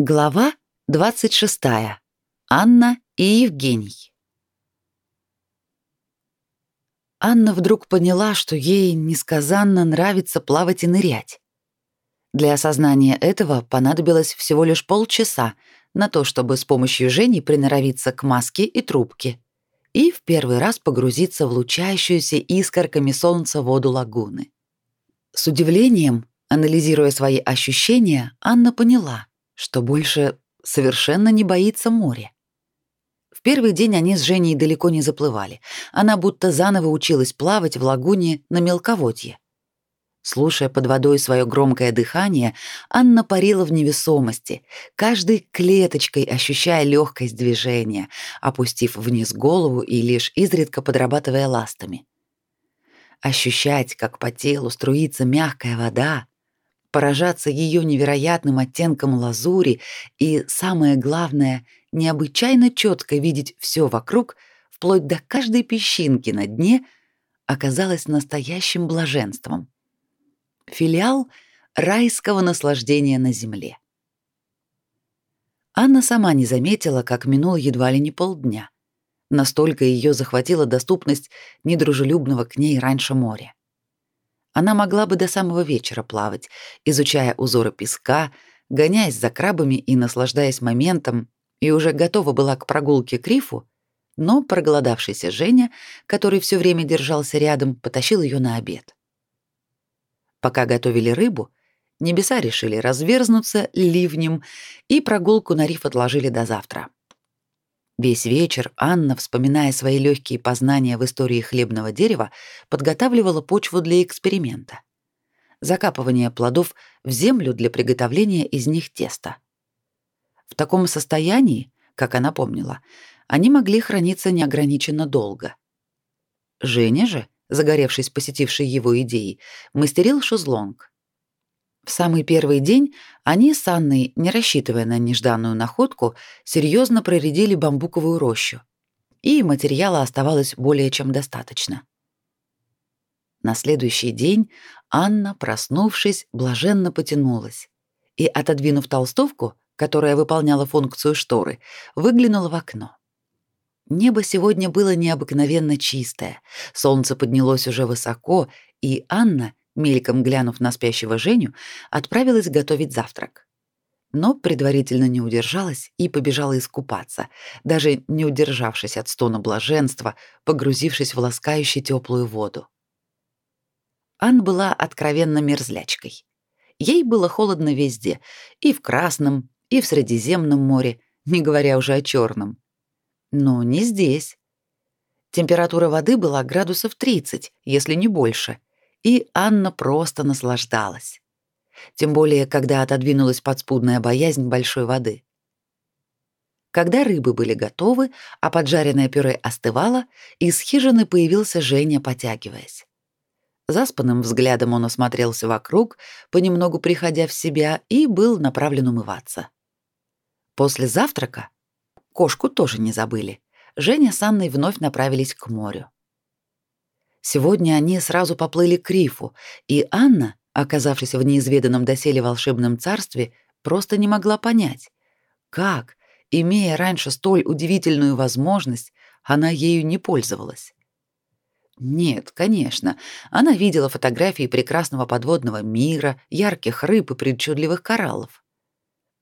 Глава 26. Анна и Евгений. Анна вдруг поняла, что ей несказанно нравится плавать и нырять. Для осознания этого понадобилось всего лишь полчаса на то, чтобы с помощью Жени приноровиться к маске и трубке и в первый раз погрузиться в лучающуюся искорками солнца воду лагуны. С удивлением, анализируя свои ощущения, Анна поняла — что больше совершенно не боится моря. В первый день они с Женей далеко не заплывали. Она будто заново училась плавать в лагуне на мелководье. Слушая под водой свое громкое дыхание, Анна парила в невесомости, каждой клеточкой ощущая легкость движения, опустив вниз голову и лишь изредка подрабатывая ластами. Ощущать, как по телу струится мягкая вода, поражаться ее невероятным оттенком лазури и, самое главное, необычайно четко видеть все вокруг, вплоть до каждой песчинки на дне, оказалось настоящим блаженством. Филиал райского наслаждения на земле. Анна сама не заметила, как минуло едва ли не полдня. Настолько ее захватила доступность недружелюбного к ней раньше моря. Она могла бы до самого вечера плавать, изучая узоры песка, гоняясь за крабами и наслаждаясь моментом, и уже готова была к прогулке к рифу, но проголодавшийся Женя, который все время держался рядом, потащил ее на обед. Пока готовили рыбу, небеса решили разверзнуться ливнем, и прогулку на риф отложили до завтра. Весь вечер Анна, вспоминая свои легкие познания в истории хлебного дерева, подготавливала почву для эксперимента. Закапывание плодов в землю для приготовления из них теста. В таком состоянии, как она помнила, они могли храниться неограниченно долго. Женя же, загоревшись посетившей его идеей, мастерил шезлонг. В самый первый день они с Анной, не рассчитывая на нежданную находку, серьезно проредили бамбуковую рощу, и материала оставалось более чем достаточно. На следующий день Анна, проснувшись, блаженно потянулась и, отодвинув толстовку, которая выполняла функцию шторы, выглянула в окно. Небо сегодня было необыкновенно чистое, солнце поднялось уже высоко, и Анна, мельком глянув на спящего Женю, отправилась готовить завтрак. Но предварительно не удержалась и побежала искупаться, даже не удержавшись от стона блаженства, погрузившись в ласкающую теплую воду. Ан была откровенно мерзлячкой. Ей было холодно везде, и в Красном, и в Средиземном море, не говоря уже о Черном. Но не здесь. Температура воды была градусов 30, если не больше — и Анна просто наслаждалась. Тем более, когда отодвинулась подспудная боязнь большой воды. Когда рыбы были готовы, а поджаренное пюре остывало, из хижины появился Женя, потягиваясь. Заспанным взглядом он осмотрелся вокруг, понемногу приходя в себя, и был направлен умываться. После завтрака кошку тоже не забыли. Женя с Анной вновь направились к морю. Сегодня они сразу поплыли к рифу, и Анна, оказавшись в неизведанном доселе волшебном царстве, просто не могла понять, как, имея раньше столь удивительную возможность, она ею не пользовалась. Нет, конечно, она видела фотографии прекрасного подводного мира, ярких рыб и причудливых кораллов.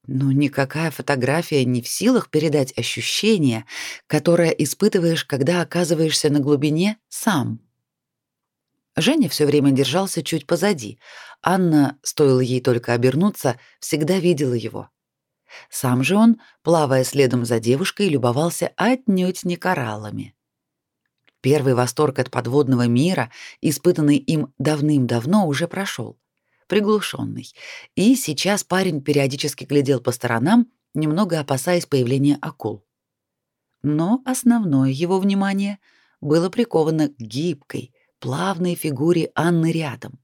Но никакая фотография не в силах передать ощущение, которое испытываешь, когда оказываешься на глубине сам. Женя все время держался чуть позади. Анна, стоило ей только обернуться, всегда видела его. Сам же он, плавая следом за девушкой, любовался отнюдь не кораллами. Первый восторг от подводного мира, испытанный им давным-давно, уже прошел, приглушенный, и сейчас парень периодически глядел по сторонам, немного опасаясь появления акул. Но основное его внимание было приковано к гибкой, плавной фигуре Анны рядом.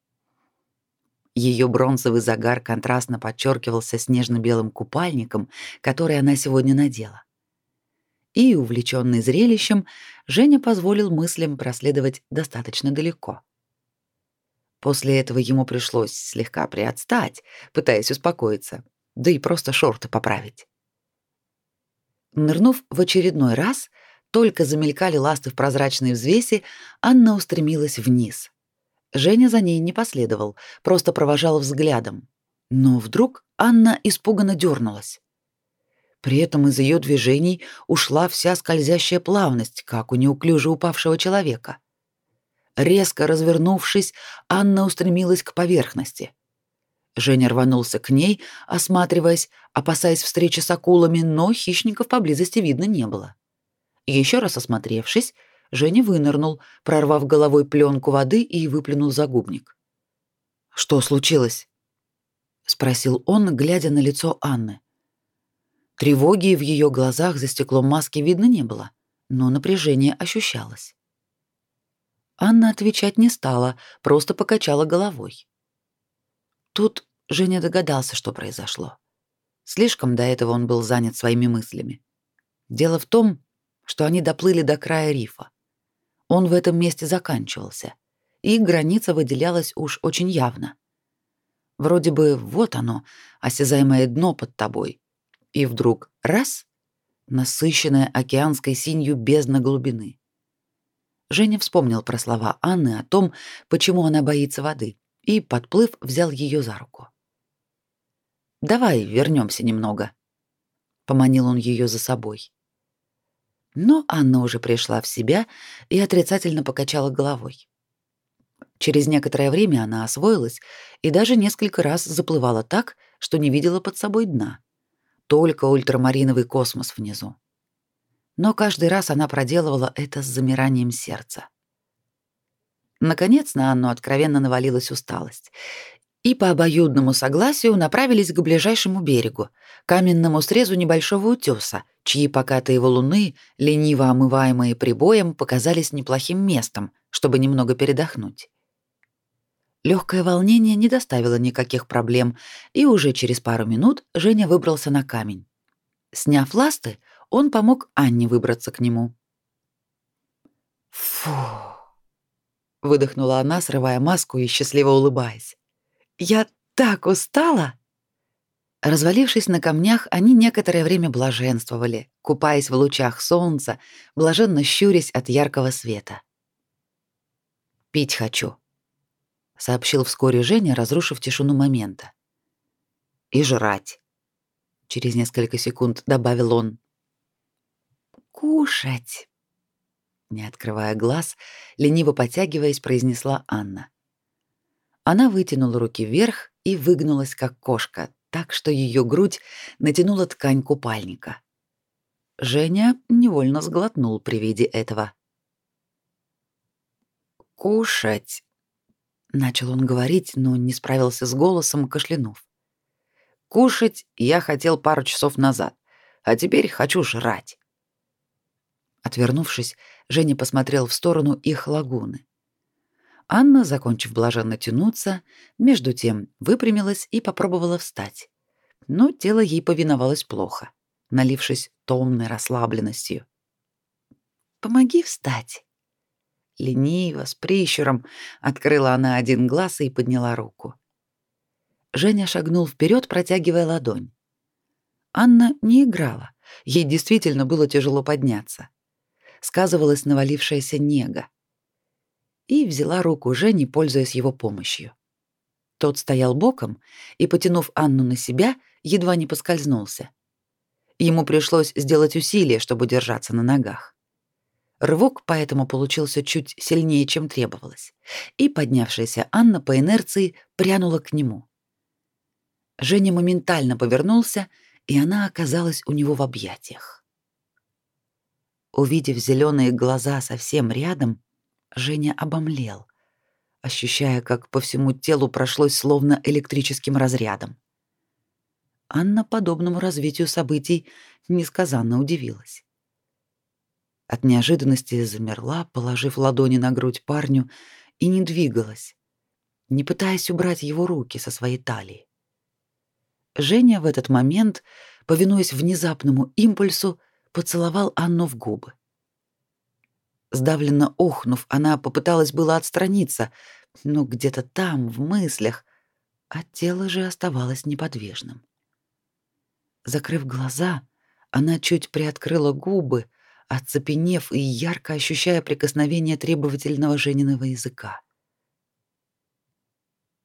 Ее бронзовый загар контрастно подчеркивался снежно-белым купальником, который она сегодня надела. И, увлеченный зрелищем, Женя позволил мыслям проследовать достаточно далеко. После этого ему пришлось слегка приотстать, пытаясь успокоиться, да и просто шорты поправить. Нырнув в очередной раз, только замелькали ласты в прозрачной взвеси, Анна устремилась вниз. Женя за ней не последовал, просто провожал взглядом. Но вдруг Анна испуганно дернулась. При этом из ее движений ушла вся скользящая плавность, как у неуклюже упавшего человека. Резко развернувшись, Анна устремилась к поверхности. Женя рванулся к ней, осматриваясь, опасаясь встречи с акулами, но хищников поблизости видно не было. Еще раз осмотревшись, Женя вынырнул, прорвав головой пленку воды и выплюнул загубник. «Что случилось?» — спросил он, глядя на лицо Анны. Тревоги в ее глазах за стеклом маски видно не было, но напряжение ощущалось. Анна отвечать не стала, просто покачала головой. Тут Женя догадался, что произошло. Слишком до этого он был занят своими мыслями. Дело в том, что они доплыли до края рифа. Он в этом месте заканчивался, и граница выделялась уж очень явно. Вроде бы вот оно, осязаемое дно под тобой. И вдруг раз — насыщенная океанской синью бездна глубины. Женя вспомнил про слова Анны о том, почему она боится воды, и, подплыв, взял ее за руку. «Давай вернемся немного», — поманил он ее за собой. Но Анна уже пришла в себя и отрицательно покачала головой. Через некоторое время она освоилась и даже несколько раз заплывала так, что не видела под собой дна. Только ультрамариновый космос внизу. Но каждый раз она проделывала это с замиранием сердца. Наконец на Анну откровенно навалилась усталость, и по обоюдному согласию направились к ближайшему берегу, каменному срезу небольшого утеса, чьи покатые валуны, лениво омываемые прибоем, показались неплохим местом, чтобы немного передохнуть. Легкое волнение не доставило никаких проблем, и уже через пару минут Женя выбрался на камень. Сняв ласты, он помог Анне выбраться к нему. «Фу!» — выдохнула она, срывая маску и счастливо улыбаясь. Я так устала!» Развалившись на камнях, они некоторое время блаженствовали, купаясь в лучах солнца, блаженно щурясь от яркого света. «Пить хочу», — сообщил вскоре Женя, разрушив тишину момента. «И жрать», — через несколько секунд добавил он. «Кушать», — не открывая глаз, лениво потягиваясь, произнесла Анна. Она вытянула руки вверх и выгнулась, как кошка, так что ее грудь натянула ткань купальника. Женя невольно сглотнул при виде этого. «Кушать», — начал он говорить, но не справился с голосом, кашлянув. «Кушать я хотел пару часов назад, а теперь хочу жрать». Отвернувшись, Женя посмотрел в сторону их лагуны. Анна, закончив блаженно тянуться, между тем выпрямилась и попробовала встать. Но тело ей повиновалось плохо, налившись томной расслабленностью. «Помоги встать!» Лениво, с прищуром, открыла она один глаз и подняла руку. Женя шагнул вперед, протягивая ладонь. Анна не играла, ей действительно было тяжело подняться. Сказывалась навалившаяся нега и взяла руку Жени, пользуясь его помощью. Тот стоял боком и, потянув Анну на себя, едва не поскользнулся. Ему пришлось сделать усилие, чтобы держаться на ногах. Рывок поэтому получился чуть сильнее, чем требовалось, и поднявшаяся Анна по инерции прянула к нему. Женя моментально повернулся, и она оказалась у него в объятиях. Увидев зеленые глаза совсем рядом, Женя обомлел, ощущая, как по всему телу прошлось словно электрическим разрядом. Анна подобному развитию событий несказанно удивилась. От неожиданности замерла, положив ладони на грудь парню, и не двигалась, не пытаясь убрать его руки со своей талии. Женя в этот момент, повинуясь внезапному импульсу, поцеловал Анну в губы. Сдавленно охнув, она попыталась было отстраниться, но где-то там, в мыслях, а тело же оставалось неподвижным. Закрыв глаза, она чуть приоткрыла губы, оцепенев и ярко ощущая прикосновение требовательного Жениного языка.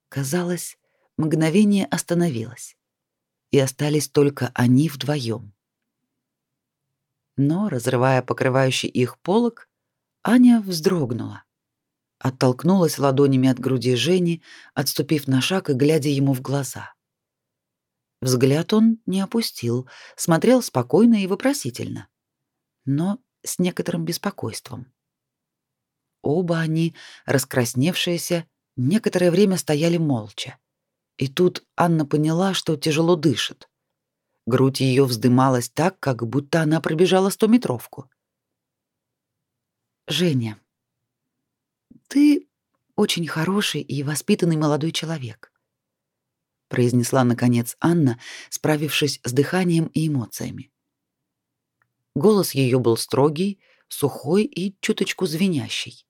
Казалось, мгновение остановилось, и остались только они вдвоем. Но, разрывая покрывающий их полог, Аня вздрогнула, оттолкнулась ладонями от груди Жени, отступив на шаг и глядя ему в глаза. Взгляд он не опустил, смотрел спокойно и вопросительно, но с некоторым беспокойством. Оба они, раскрасневшиеся, некоторое время стояли молча. И тут Анна поняла, что тяжело дышит. Грудь ее вздымалась так, как будто она пробежала стометровку. «Женя, ты очень хороший и воспитанный молодой человек произнесла наконец Анна, справившись с дыханием и эмоциями. Голос ее был строгий, сухой и чуточку звенящий.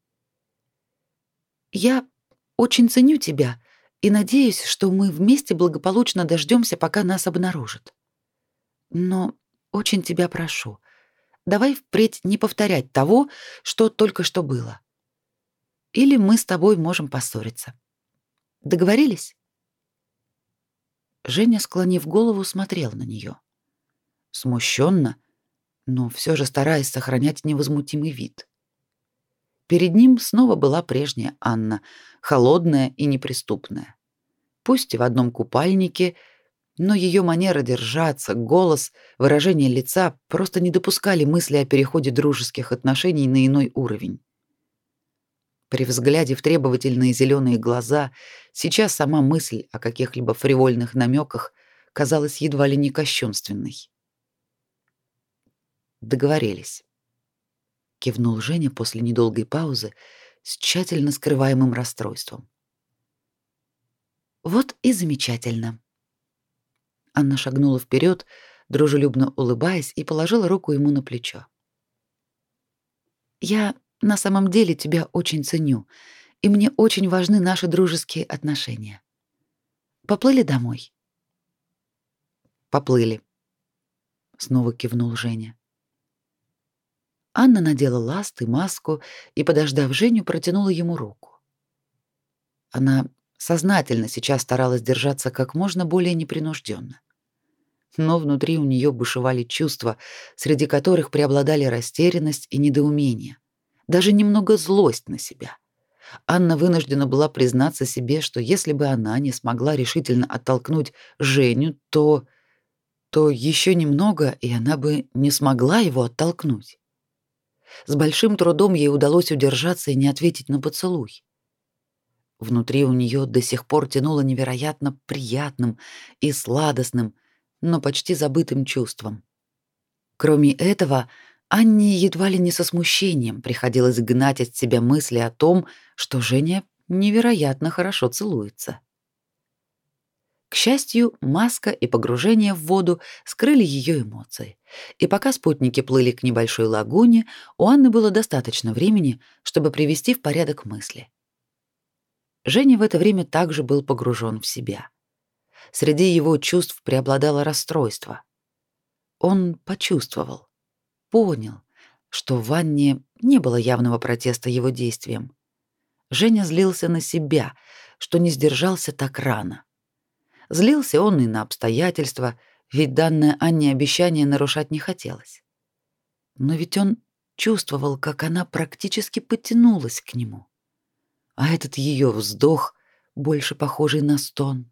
Я очень ценю тебя и надеюсь, что мы вместе благополучно дождемся, пока нас обнаружат. Но очень тебя прошу, давай впредь не повторять того, что только что было. Или мы с тобой можем поссориться. Договорились? Женя, склонив голову, смотрел на нее. Смущенно, но все же стараясь сохранять невозмутимый вид. Перед ним снова была прежняя Анна, холодная и неприступная. Пусть и в одном купальнике, но ее манера держаться, голос, выражение лица просто не допускали мысли о переходе дружеских отношений на иной уровень. При взгляде в требовательные зеленые глаза сейчас сама мысль о каких-либо фривольных намеках казалась едва ли не кощунственной. Договорились. Кивнул Женя после недолгой паузы с тщательно скрываемым расстройством. Вот и замечательно. Анна шагнула вперед, дружелюбно улыбаясь, и положила руку ему на плечо. Я на самом деле тебя очень ценю, и мне очень важны наши дружеские отношения. Поплыли домой. Поплыли. Снова кивнул Женя. Анна надела ласт и маску и, подождав Женю, протянула ему руку. Она сознательно сейчас старалась держаться как можно более непринужденно. Но внутри у нее бушевали чувства, среди которых преобладали растерянность и недоумение даже немного злость на себя. Анна вынуждена была признаться себе, что если бы она не смогла решительно оттолкнуть Женю, то то еще немного, и она бы не смогла его оттолкнуть. С большим трудом ей удалось удержаться и не ответить на поцелуй. Внутри у нее до сих пор тянуло невероятно приятным и сладостным, но почти забытым чувством. Кроме этого, Анне едва ли не со смущением приходилось гнать от себя мысли о том, что Женя невероятно хорошо целуется. К счастью, маска и погружение в воду скрыли ее эмоции. И пока спутники плыли к небольшой лагуне, у Анны было достаточно времени, чтобы привести в порядок мысли. Женя в это время также был погружен в себя. Среди его чувств преобладало расстройство. Он почувствовал понял, что в Анне не было явного протеста его действиям. Женя злился на себя, что не сдержался так рано. Злился он и на обстоятельства, ведь данное Анне обещание нарушать не хотелось. Но ведь он чувствовал, как она практически потянулась к нему. А этот ее вздох, больше похожий на стон,